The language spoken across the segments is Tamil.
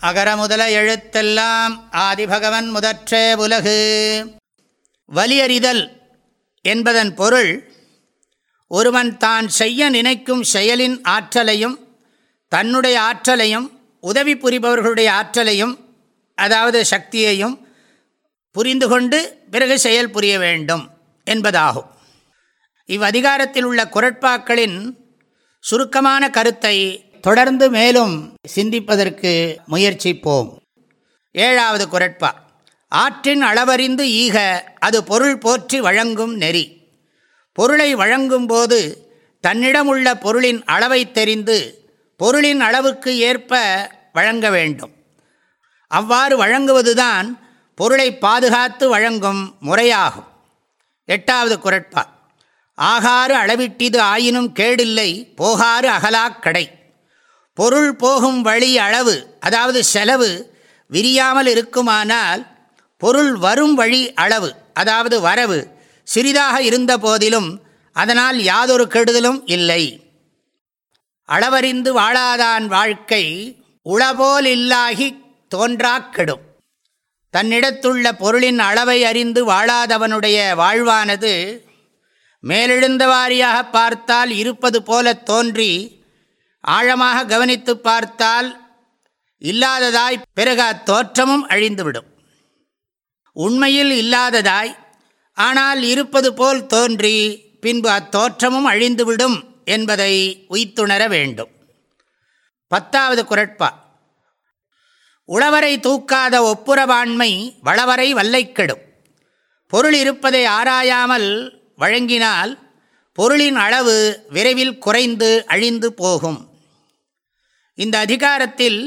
அகர முதல எழுத்தெல்லாம் ஆதிபகவன் முதற்றே உலகு. வலியறிதல் என்பதன் பொருள் ஒருவன் தான் செய்ய நினைக்கும் செயலின் ஆற்றலையும் தன்னுடைய ஆற்றலையும் உதவி புரிபவர்களுடைய ஆற்றலையும் அதாவது சக்தியையும் புரிந்து கொண்டு பிறகு செயல் புரிய வேண்டும் என்பதாகும். இவ்வதிகாரத்தில் உள்ள குரட்பாக்களின் சுருக்கமான கருத்தை தொடர்ந்து மேலும் சிந்திப்பதற்கு முயற்சிப்போம். ஏழாவது குரட்பா. ஆற்றின் அளவறிந்து ஈக அது பொருள் போற்றி வழங்கும் நெறி. பொருளை வழங்கும்போது தன்னிடமுள்ள பொருளின் அளவை தெரிந்து பொருளின் அளவுக்கு ஏற்ப வழங்க வேண்டும். அவ்வாறு வழங்குவதுதான் பொருளை பாதுகாத்து வழங்கும் முறையாகும். எட்டாவது குரட்பா. ஆகாறு அளவிட்டிது ஆயினும் கேடில்லை போகாறு அகலாக் கடை. பொருள் போகும் வழி அளவு அதாவது செலவு விரியாமல் இருக்குமானால் பொருள் வரும் வழி அளவு அதாவது வரவு சிறிதாக இருந்த போதிலும் அதனால் யாதொரு கெடுதலும் இல்லை. அளவறிந்து வாழாதான் வாழ்க்கை உளபோல் இல்லாகி தோன்றாக் கெடும். தன்னிடத்துள்ள பொருளின் அளவை அறிந்து வாழாதவனுடைய வாழ்வானது மேலெழுந்த வாரியாக பார்த்தால் இருப்பது போல தோன்றி ஆழமாக கவனித்து பார்த்தால் இல்லாததாய் பிறகு அத்தோற்றமும் அழிந்துவிடும். உண்மையில் இல்லாததாய் ஆனால் இருப்பது போல் தோன்றி பின்பு அத்தோற்றமும் அழிந்துவிடும் என்பதை உய்த்துணர வேண்டும். பத்தாவது குரட்பா. உழவரை தூக்காத ஒப்புரவாண்மை வளவரை வல்லைக்கெடும். பொருள் இருப்பதை ஆராயாமல் வழங்கினால் பொருளின் அளவு விரைவில் குறைந்து அழிந்து போகும். இந்த அதிகாரத்தில்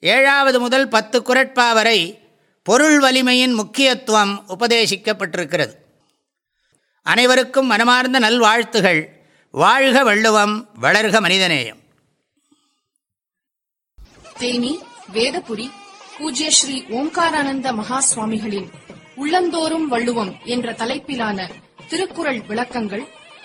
ஏழாவது முதல் பத்து குரட்பா வரை பொருள் வலிமையின் முக்கியத்துவம் உபதேசிக்கப்பட்டிருக்கிறது. அனைவருக்கும் மனமார்ந்த நல்வாழ்த்துகள். வாழ்க வள்ளுவம் வளர்க மனிதநேயம். தேனி வேதபுரி பூஜ்ய ஸ்ரீ ஓம்காரானந்த மகா சுவாமிகளின் உள்ளந்தோறும் வள்ளுவம் என்ற தலைப்பிலான திருக்குறள் விளக்கங்கள்